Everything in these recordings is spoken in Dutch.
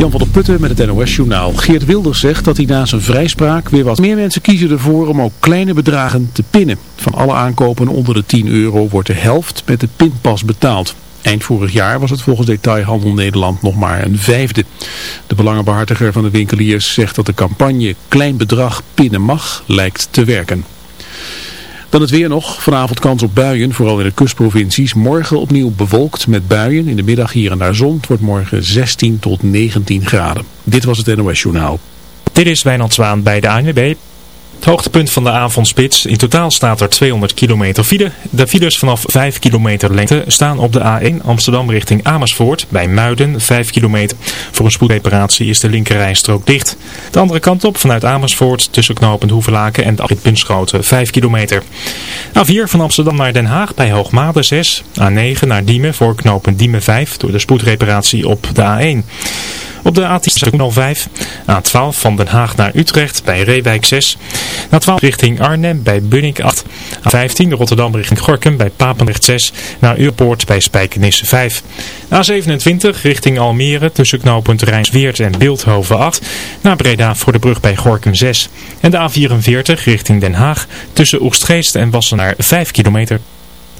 Jan van der Putten met het NOS-journaal. Geert Wilders zegt dat hij na zijn vrijspraak weer wat meer mensen kiezen ervoor om ook kleine bedragen te pinnen. Van alle aankopen onder de 10 euro wordt de helft met de pinpas betaald. Eind vorig jaar was het volgens Detailhandel Nederland nog maar een vijfde. De belangenbehartiger van de winkeliers zegt dat de campagne Klein Bedrag Pinnen Mag lijkt te werken. Dan het weer nog. Vanavond kans op buien, vooral in de kustprovincies. Morgen opnieuw bewolkt met buien. In de middag hier en daar zon. Het wordt morgen 16 tot 19 graden. Dit was het NOS Journaal. Dit is Wijnand Zwaan bij de ANWB. Het hoogtepunt van de avondspits. In totaal staat er 200 kilometer file. De files vanaf 5 kilometer lengte staan op de A1 Amsterdam richting Amersfoort. Bij Muiden 5 kilometer. Voor een spoedreparatie is de linkerrijstrook dicht. De andere kant op vanuit Amersfoort tussen knooppunt Hoevelaken en de Bunschoten 5 kilometer. A4 van Amsterdam naar Den Haag bij Hoogmade 6. A9 naar Diemen voor knooppunt Diemen 5 door de spoedreparatie op de A1. Op de A10 05, A12 van Den Haag naar Utrecht bij Reewijk 6, A12 richting Arnhem bij Bunnik 8, A15 Rotterdam richting Gorkum bij Papendrecht 6, naar Uurpoort bij Spijkenisse 5. A27 richting Almere tussen knooppunt Rijnsweert en Beeldhoven 8, naar Breda voor de brug bij Gorkum 6. En de A44 richting Den Haag tussen Oegstgeest en Wassenaar 5 kilometer.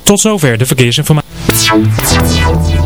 Tot zover de verkeersinformatie.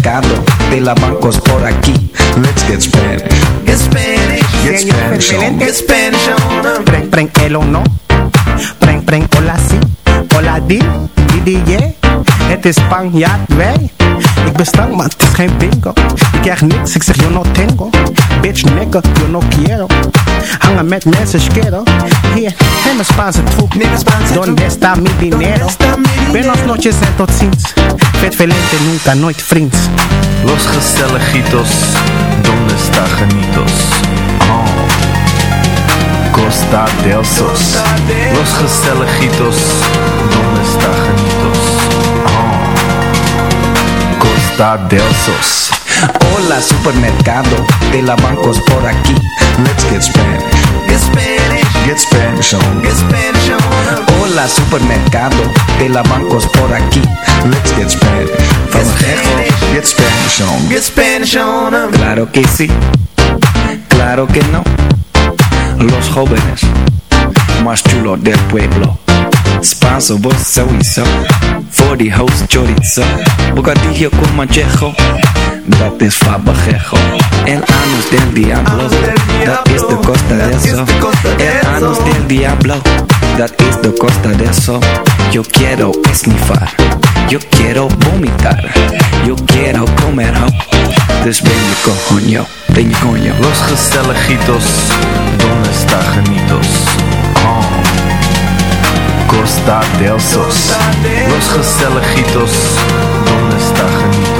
Supermercado de la bancos por aquí. Let's get Spanish. Get Spanish, Get Spanish on. get Spanish on. Preng, preng, el o no. Preng, preng, hola si. Hola di, di, di, yeah. Het is Spanjaard, wij. Ik ben stank, maar het is geen bingo. Ik krijg niks, ik zeg yo no tengo. Bitch, nigga, yo no quiero. Hangen met mensen, schero. Hier, neem een Spaanse troep. Neem een Spaanse troep. Donde está mi dinero? Donde? Buenos noches en tot ziens. Vet velente, nunca, nooit vriends. Los Gestelejitos, ¿dónde está Janitos? Oh. Costa del Sos. Los Gestelejitos, ¿dónde está Janitos? Oh. Costa del Sos. Hola supermercado de la bancos por aquí. Let's get Spanish. Get Spanish, Get Spanish on. get Spanish on. Hola supermercado de la bancos por aquí. Let's get Spanish. From Mexico, get Spanish on. Get Spanish on. Claro que sí, claro que no. Los jóvenes más chulos del pueblo. Spanso, vos sowieso. Voor die host chorizo. Bocadillo con manchejo. Dat is fabajejo. El anus del diablo. Dat is de costa de eso. El anus del diablo. Dat is de costa de eso. Yo quiero esnifar. Yo quiero vomitar. Yo quiero comer ho. Dus ben je coño, ben je coño. Los Gestelejitos, ¿dónde está Janitos? Oh. Costa del Sos. Los Gestelejitos, ¿dónde está Janitos?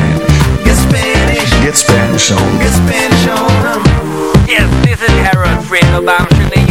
Get Spanish, Get Spanish on. get Spanish on. Yes, this is Harold Fredo Bamshin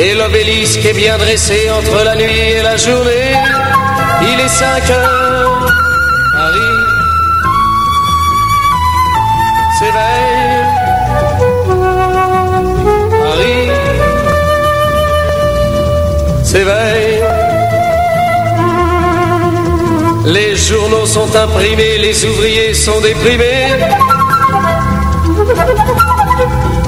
Et l'obélisque est bien dressé entre la nuit et la journée. Il est 5 heures, Paris s'éveille. Paris s'éveille. Les journaux sont imprimés, les ouvriers sont déprimés.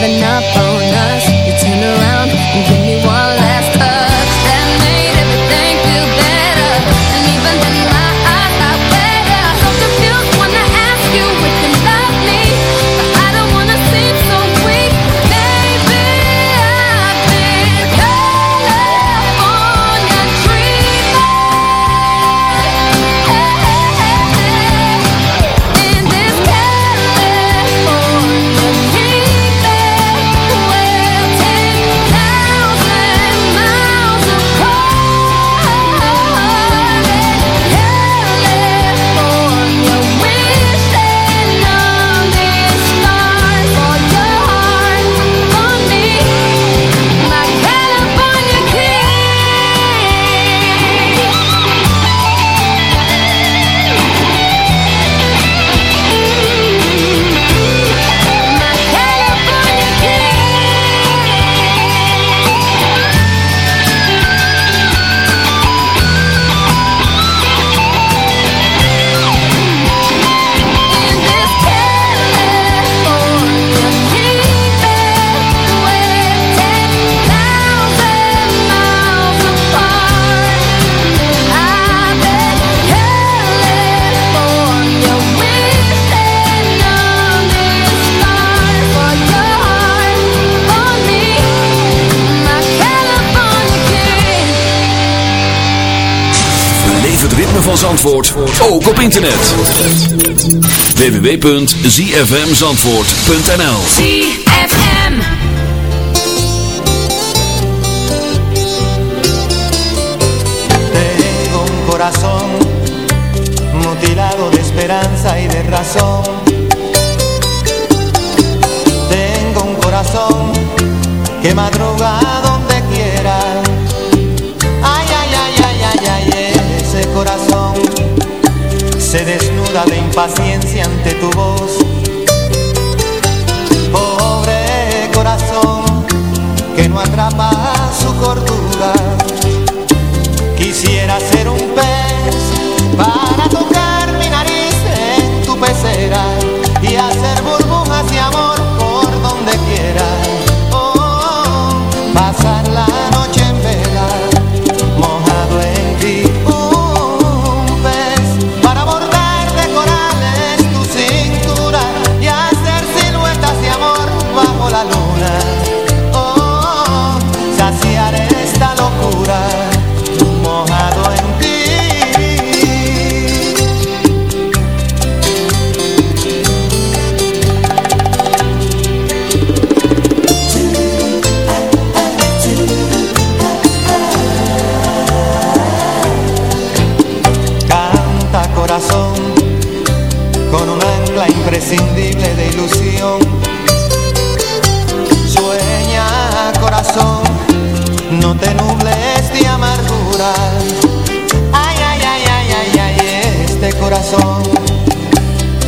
giving up internet. www.zfmzandvoort.nl ZFM Tengo un corazón mutilado de esperanza y de razón. Tengo un corazón que madroga se desnuda de impaciencia ante tu voz.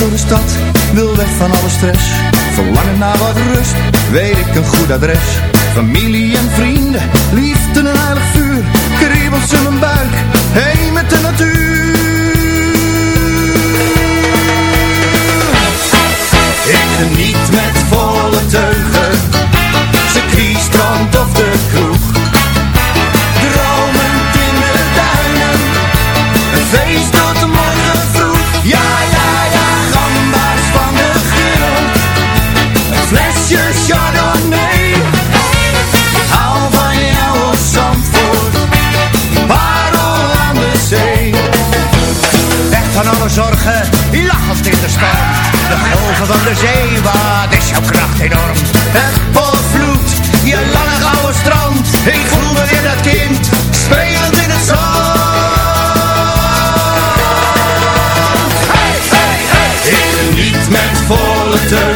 door de stad, wil weg van alle stress. Verlangen naar wat rust, weet ik een goed adres. Familie en vrienden, liefde en aardig vuur van de zee, wat is jouw kracht enorm? Het volvloed, je lange gouden strand, ik voel me weer dat kind, spelend in het zand. Hey, hey, hey, ik geniet met volle teug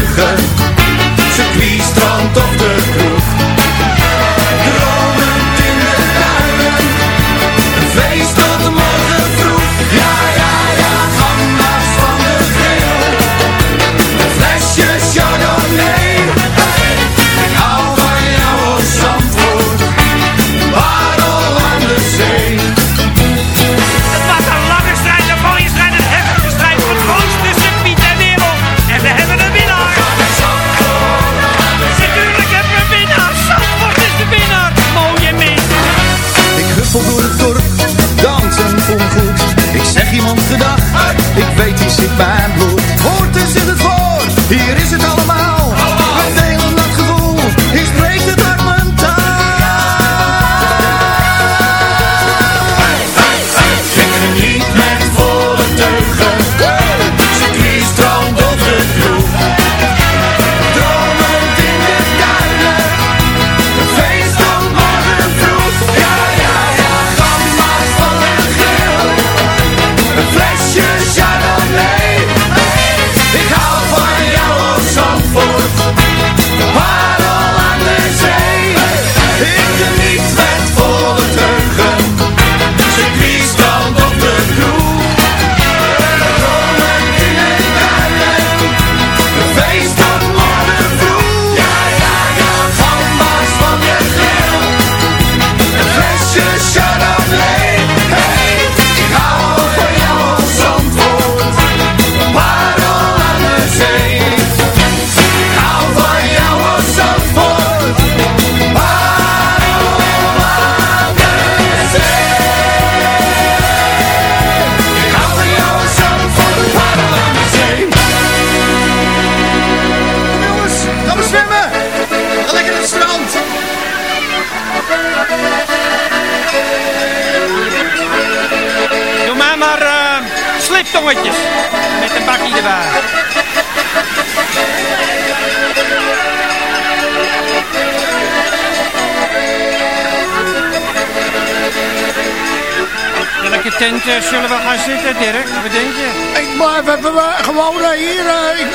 Eh, zullen we gaan zitten, Dirk? Wat denk je? Ik blijf even eh, gewoon eh, hier,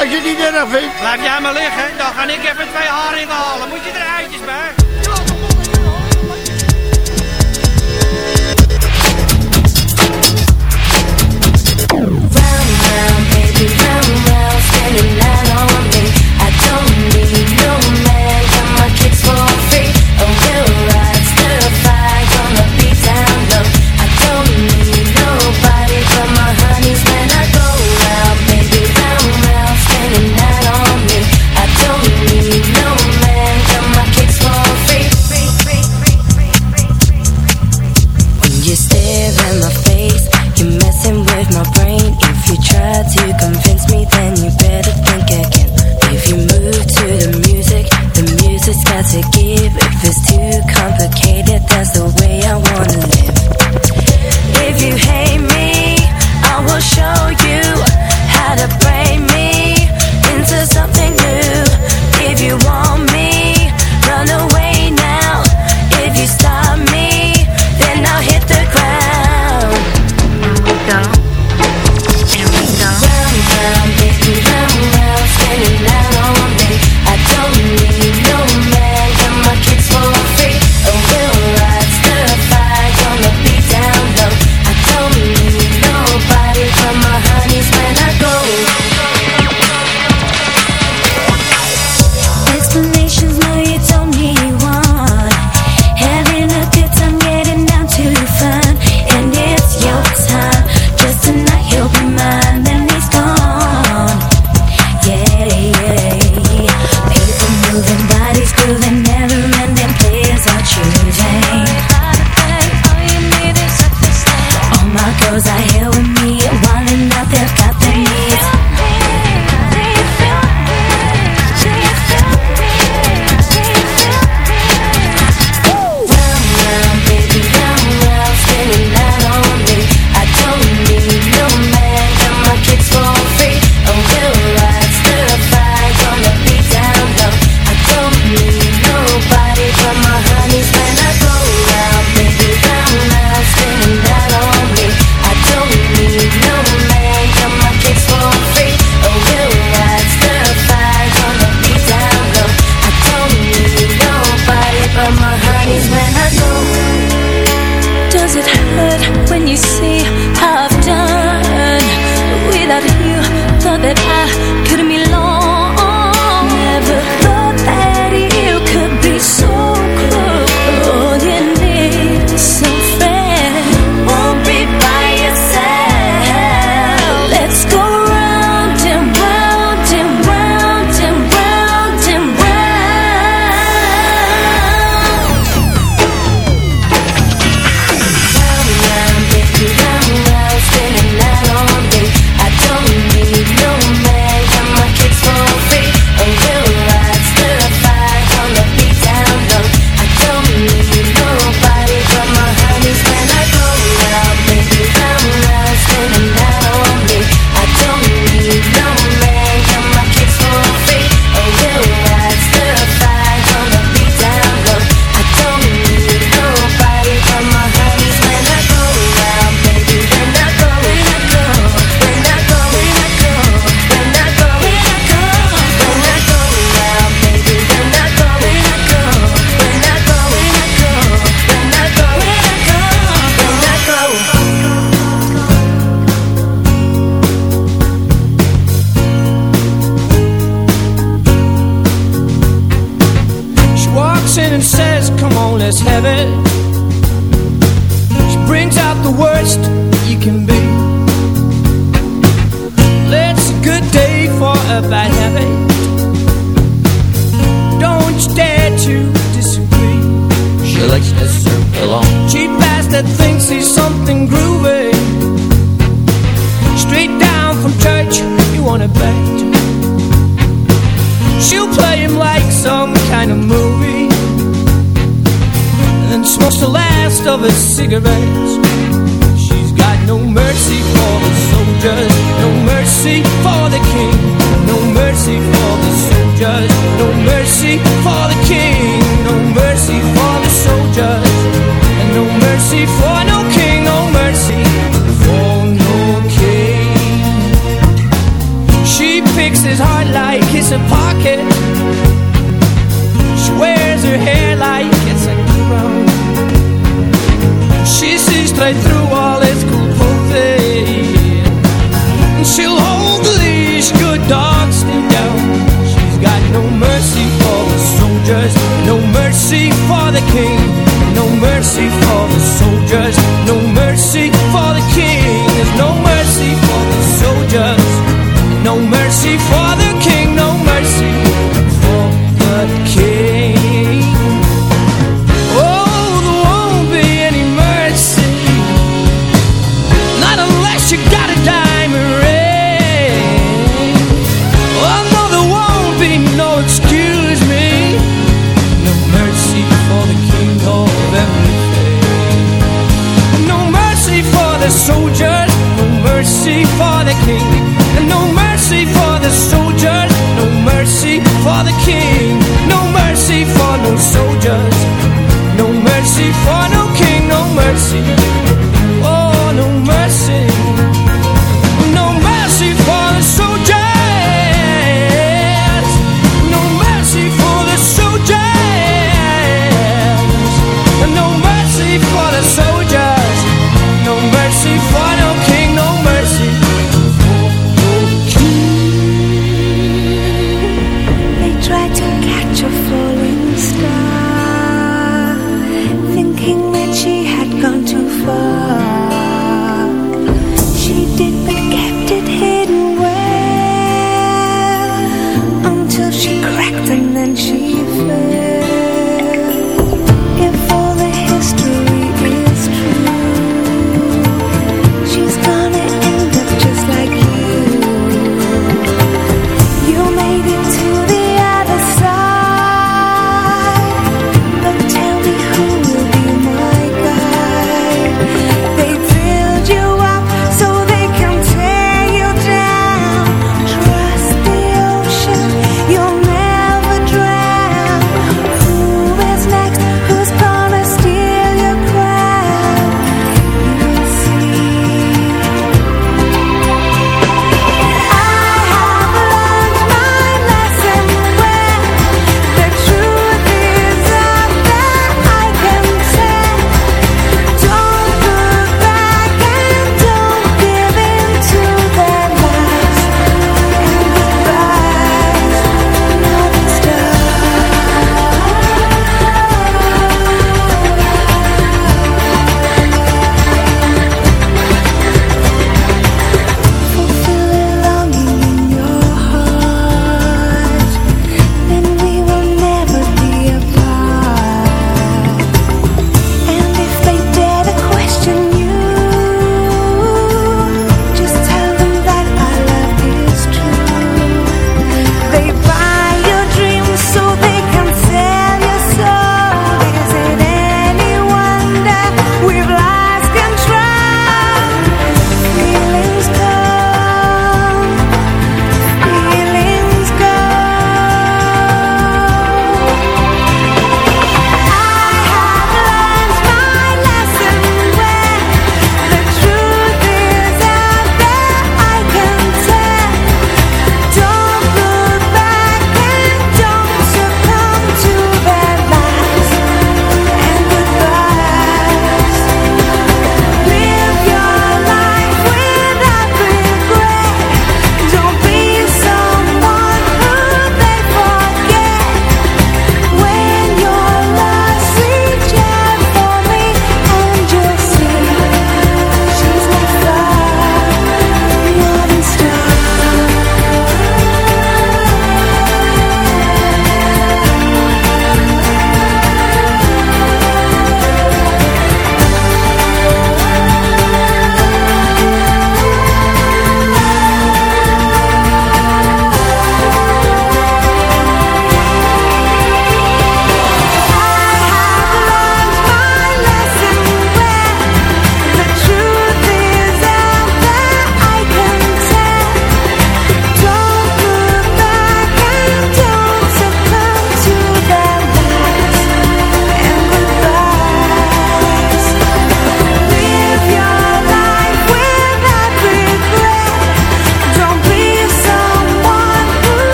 als je het niet erg vindt. Laat jij maar liggen, dan ga ik even twee haringen halen. Moet je er eruitjes